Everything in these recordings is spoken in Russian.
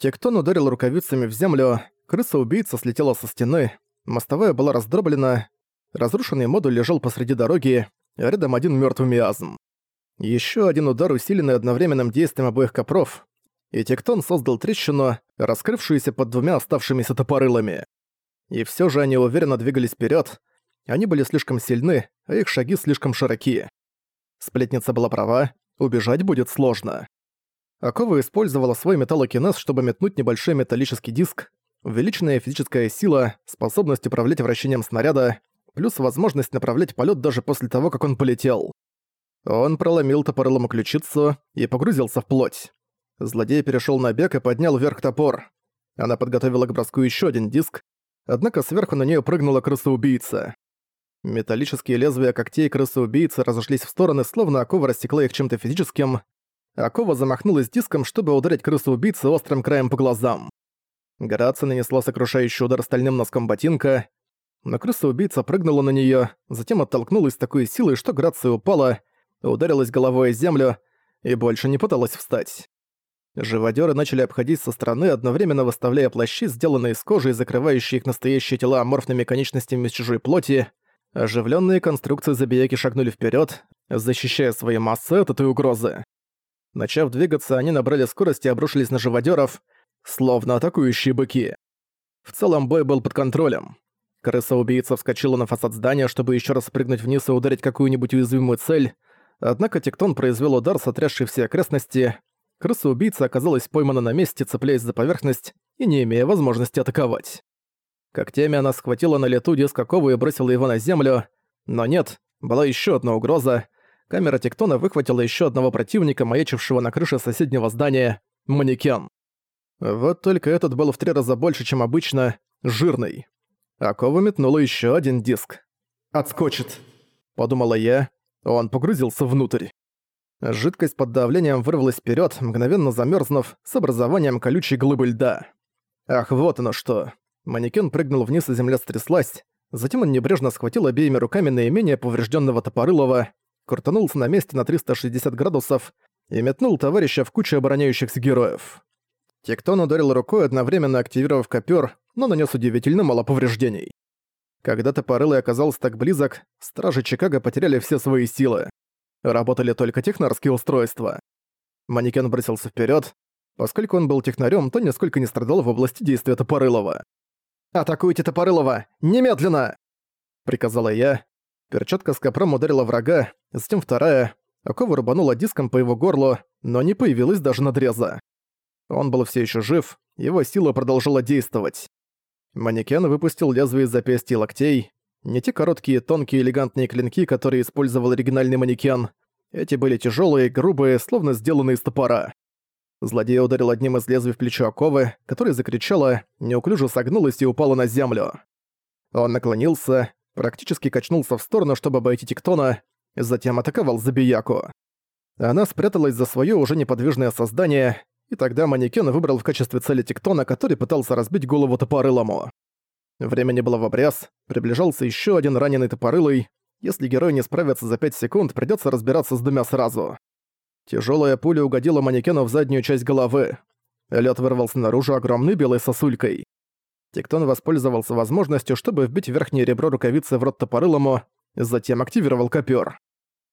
Тектон ударил рукавицами в землю, крыса-убийца слетела со стены, мостовая была раздроблена, разрушенный модуль лежал посреди дороги, а рядом один мёртвый миазм. Ещё один удар, усиленный одновременным действием обоих копров, и Тектон создал трещину, раскрывшуюся под двумя оставшимися топорылами. И всё же они уверенно двигались вперёд. Они были слишком сильны, а их шаги слишком широки. Сплетница была права, убежать будет сложно. Акова использовала свой металлокинез, чтобы метнуть небольшой металлический диск, увеличенная физическая сила, способность управлять вращением снаряда, плюс возможность направлять полет даже после того, как он полетел. Он проломил топорылом ключицу и погрузился в плоть. Злодей перешел на бег и поднял вверх топор. Она подготовила к броску еще один диск, однако сверху на нее прыгнула крыса-убийца. Металлические лезвия когтей крысы-убийцы разошлись в стороны, словно окова рассекла их чем-то физическим, Акова замахнулась диском, чтобы ударить крысу-убийцы острым краем по глазам. Грация нанесла сокрушающий удар стальным носком ботинка, но крыса-убийца прыгнула на неё, затем оттолкнулась с такой силой, что Грация упала, ударилась головой о землю и больше не пыталась встать. Живодёры начали обходить со стороны, одновременно выставляя плащи, сделанные из кожи и закрывающие их настоящие тела аморфными конечностями из чужой плоти. Оживленные конструкции забияки шагнули вперед, защищая свои массы от этой угрозы. Начав двигаться, они набрали скорость и обрушились на живодеров, словно атакующие быки. В целом бой был под контролем. Крыса-убийца вскочила на фасад здания, чтобы еще раз спрыгнуть вниз и ударить какую-нибудь уязвимую цель, однако Тектон произвел удар, сотрясший все окрестности. Крыса-убийца оказалась поймана на месте, цепляясь за поверхность и не имея возможности атаковать. Когтями она схватила на лету диск и бросила его на землю, но нет, была еще одна угроза — камера Тектона выхватила еще одного противника, маячившего на крыше соседнего здания — манекен. Вот только этот был в три раза больше, чем обычно, жирный. Акова метнула еще один диск. «Отскочит», — подумала я. Он погрузился внутрь. Жидкость под давлением вырвалась вперед, мгновенно замерзнув с образованием колючей глыбы льда. Ах, вот оно что. Манекен прыгнул вниз, и земля стряслась. Затем он небрежно схватил обеими руками наименее поврежденного топорылова крутанулся на месте на 360 градусов и метнул товарища в кучу обороняющихся героев. Тектон ударил рукой, одновременно активировав копёр, но нанес удивительно мало повреждений. Когда Топорылый оказался так близок, стражи Чикаго потеряли все свои силы. Работали только технарские устройства. Манекен бросился вперед. Поскольку он был технарем, то нисколько не страдал в области действия Топорылова. «Атакуйте Топорылова! Немедленно!» Приказала я, Перчатка с копром ударила врага, затем вторая. Окова рубанула диском по его горлу, но не появилась даже надреза. Он был все еще жив, его сила продолжала действовать. Манекен выпустил лезвие из запястья и локтей. Не те короткие, тонкие, элегантные клинки, которые использовал оригинальный манекен. Эти были тяжелые, грубые, словно сделанные из топора. Злодей ударил одним из лезвий в плечо Оковы, которая закричала, неуклюже согнулась и упала на землю. Он наклонился, практически качнулся в сторону, чтобы обойти Тектона, затем атаковал Забияку. Она спряталась за своё уже неподвижное создание, и тогда манекен выбрал в качестве цели Тектона, который пытался разбить голову топорылому. Времени было в обрез, приближался ещё один раненый топорылый. Если герой не справится за 5 секунд, придётся разбираться с двумя сразу. Тяжёлая пуля угодила манекену в заднюю часть головы. Лёд вырвался наружу огромной белой сосулькой. Тектон воспользовался возможностью, чтобы вбить верхнее ребро рукавицы в рот топорылому, затем активировал копёр.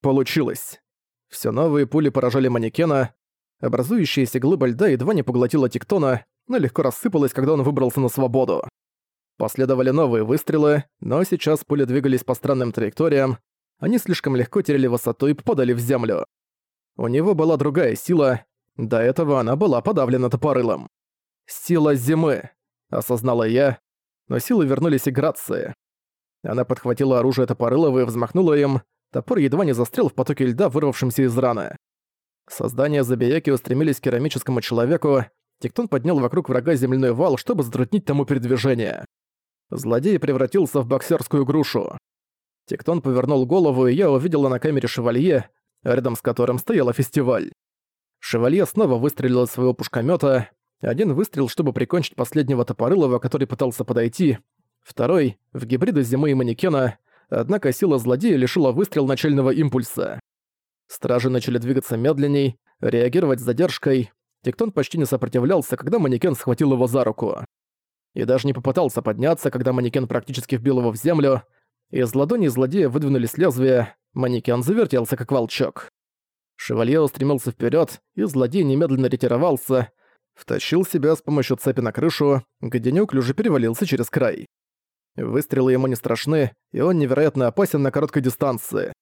Получилось. Все новые пули поражали манекена, образующаяся глыба льда едва не поглотила Тектона, но легко рассыпалась, когда он выбрался на свободу. Последовали новые выстрелы, но сейчас пули двигались по странным траекториям, они слишком легко теряли высоту и попадали в землю. У него была другая сила, до этого она была подавлена топорылом. Сила зимы осознала я, но силы вернулись и грации. Она подхватила оружие Топорылова и взмахнула им, топор едва не застрял в потоке льда, вырвавшемся из раны. Создания Забияки устремились к керамическому человеку, Тектон поднял вокруг врага земляной вал, чтобы затруднить тому передвижение. Злодей превратился в боксерскую грушу. Тектон повернул голову, и я увидела на камере шевалье, рядом с которым стояла фестиваль. Шевалье снова выстрелил из своего пушкомета, один выстрел, чтобы прикончить последнего Топорылова, который пытался подойти. Второй — в гибриды зимы и манекена, однако сила злодея лишила выстрел начального импульса. Стражи начали двигаться медленней, реагировать с задержкой. Тектон почти не сопротивлялся, когда манекен схватил его за руку. И даже не попытался подняться, когда манекен практически вбил его в землю. Из ладони злодея выдвинулись лезвия, манекен завертелся как волчок. Шевалье устремился вперед, и злодей немедленно ретировался, втащил себя с помощью цепи на крышу, где неуклюже перевалился через край. Выстрелы ему не страшны, и он невероятно опасен на короткой дистанции.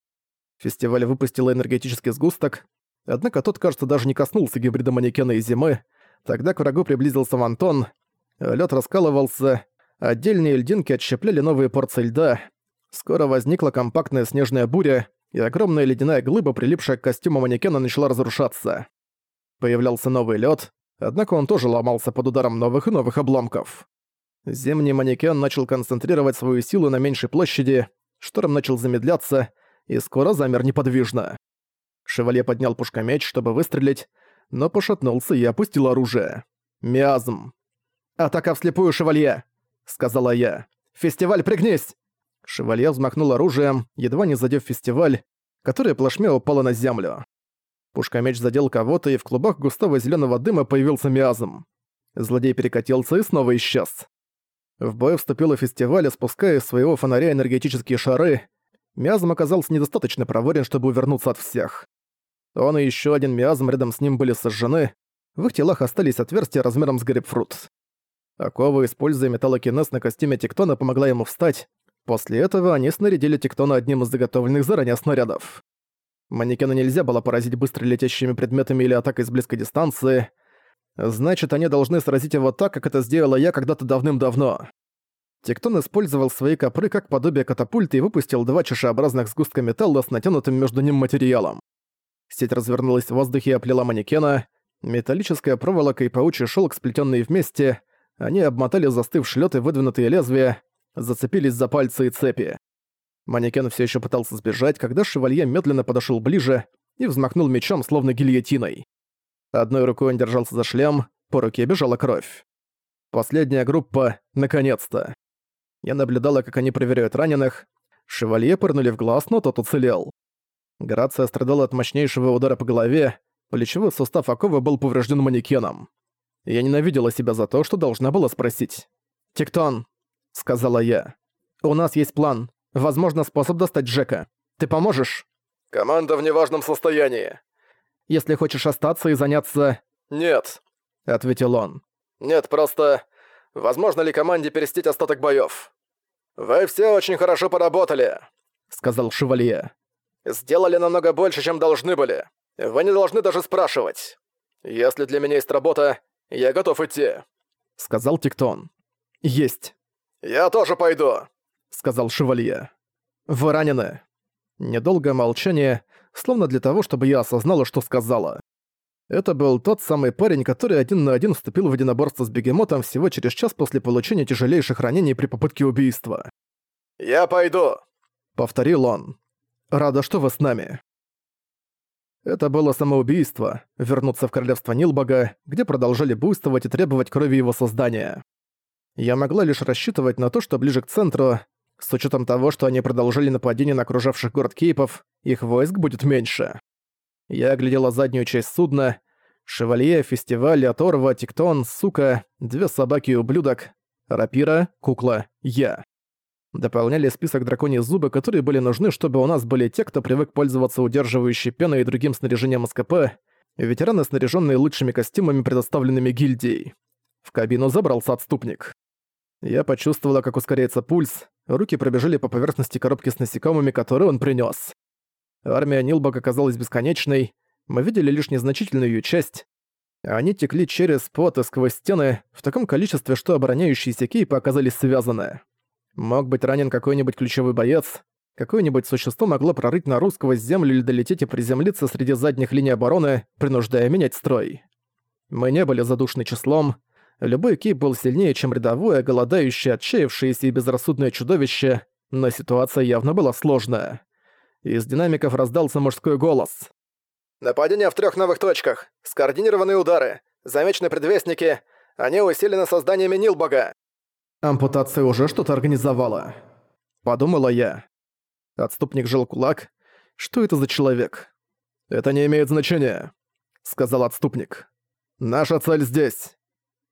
Фестиваль выпустил энергетический сгусток, однако тот, кажется, даже не коснулся гибрида манекена и зимы. Тогда к врагу приблизился Вантон, лед раскалывался, отдельные льдинки отщепляли новые порции льда. Скоро возникла компактная снежная буря, и огромная ледяная глыба, прилипшая к костюму манекена, начала разрушаться. Появлялся новый лед, однако он тоже ломался под ударом новых и новых обломков. Зимний манекен начал концентрировать свою силу на меньшей площади, шторм начал замедляться и скоро замер неподвижно. Шевалье поднял пушкомеч, чтобы выстрелить, но пошатнулся и опустил оружие. Миазм. «Атака вслепую, Шевалье!» — сказала я. «Фестиваль, пригнись!» Шевалье взмахнул оружием, едва не задев фестиваль, которое плашмя упало на землю. Пушкомеч задел кого-то, и в клубах густого зеленого дыма появился миазм. Злодей перекатился и снова исчез. В бой вступила фестиваль, спуская из своего фонаря энергетические шары. Миазм оказался недостаточно проворен, чтобы увернуться от всех. Он и еще один миазм рядом с ним были сожжены, в их телах остались отверстия размером с грейпфрут. Акова, используя металлокинез на костюме Тектона, помогла ему встать. После этого они снарядили Тектона одним из заготовленных заранее снарядов. Манекена нельзя было поразить быстро летящими предметами или атакой с близкой дистанции. Значит, они должны сразить его так, как это сделала я когда-то давным-давно. Тектон использовал свои копры как подобие катапульты и выпустил два чашеобразных сгустка металла с натянутым между ним материалом. Сеть развернулась в воздухе и оплела манекена. Металлическая проволока и паучий шелк, сплетенные вместе, они обмотали застывший лед и выдвинутые лезвия, зацепились за пальцы и цепи. Манекен все еще пытался сбежать, когда шевалье медленно подошел ближе и взмахнул мечом, словно гильотиной. Одной рукой он держался за шлем, по руке бежала кровь. Последняя группа, наконец-то. Я наблюдала, как они проверяют раненых. Шевалье пырнули в глаз, но тот уцелел. Грация страдала от мощнейшего удара по голове, плечевой сустав оковы был поврежден манекеном. Я ненавидела себя за то, что должна была спросить. «Тектон», — сказала я, — «у нас есть план. Возможно, способ достать Джека. Ты поможешь?» «Команда в неважном состоянии. Если хочешь остаться и заняться...» «Нет», — ответил он. «Нет, просто... Возможно ли команде перестить остаток боёв?» «Вы все очень хорошо поработали», — сказал Шевалье. «Сделали намного больше, чем должны были. Вы не должны даже спрашивать. Если для меня есть работа, я готов идти», — сказал Тиктон. «Есть». «Я тоже пойду», — сказал Шевалье. «Вы ранены». Недолгое молчание, словно для того, чтобы я осознала, что сказала. Это был тот самый парень, который один на один вступил в единоборство с бегемотом всего через час после получения тяжелейших ранений при попытке убийства. «Я пойду», — повторил он. «Рада, что вы с нами». Это было самоубийство, вернуться в королевство Нилбога, где продолжали буйствовать и требовать крови его создания. Я могла лишь рассчитывать на то, что ближе к центру, с учетом того, что они продолжали нападение на окружавших город Кейпов, их войск будет меньше. Я оглядела заднюю часть судна. Шевалье, фестиваль, оторва, тектон, сука, две собаки и ублюдок, рапира, кукла, я. Дополняли список драконьи зубы, которые были нужны, чтобы у нас были те, кто привык пользоваться удерживающей пеной и другим снаряжением СКП, ветераны, снаряженные лучшими костюмами, предоставленными гильдией. В кабину забрался отступник. Я почувствовала, как ускоряется пульс, руки пробежали по поверхности коробки с насекомыми, которые он принес. Армия Нилбок оказалась бесконечной, мы видели лишь незначительную ее часть. Они текли через пот и сквозь стены в таком количестве, что обороняющиеся кейпы оказались связаны. Мог быть ранен какой-нибудь ключевой боец, какое-нибудь существо могло прорыть нору сквозь землю или долететь и приземлиться среди задних линий обороны, принуждая менять строй. Мы не были задушны числом, любой кейп был сильнее, чем рядовое, голодающее, отчаявшееся и безрассудное чудовище, но ситуация явно была сложная. Из динамиков раздался мужской голос. «Нападение в трех новых точках. Скоординированные удары. Замечены предвестники. Они усилены созданиями Нилбога. Ампутация уже что-то организовала. Подумала я. Отступник жил кулак. Что это за человек? Это не имеет значения, сказал отступник. Наша цель здесь».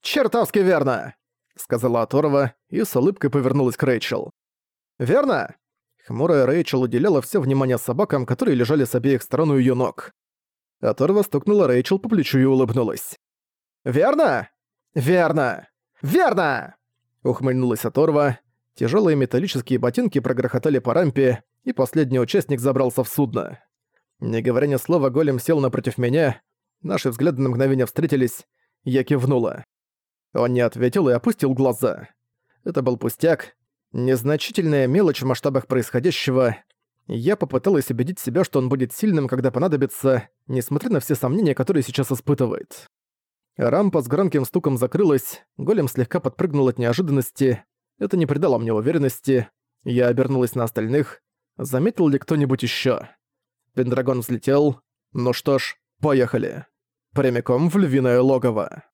«Чертовски верно!» — сказала Аторова и с улыбкой повернулась к Рэйчел. «Верно?» Хмурая Рэйчел уделяла все внимание собакам, которые лежали с обеих сторон у её ног. Оторва стукнула Рэйчел по плечу и улыбнулась. «Верно? Верно! Верно!» Ухмыльнулась Оторва. Тяжелые металлические ботинки прогрохотали по рампе, и последний участник забрался в судно. Не говоря ни слова, голем сел напротив меня. Наши взгляды на мгновение встретились. Я кивнула. Он не ответил и опустил глаза. Это был пустяк. Незначительная мелочь в масштабах происходящего. Я попыталась убедить себя, что он будет сильным, когда понадобится, несмотря на все сомнения, которые сейчас испытывает. Рампа с громким стуком закрылась, голем слегка подпрыгнул от неожиданности. Это не придало мне уверенности. Я обернулась на остальных. Заметил ли кто-нибудь ещё? Пендрагон взлетел. Ну что ж, поехали. Прямиком в львиное логово.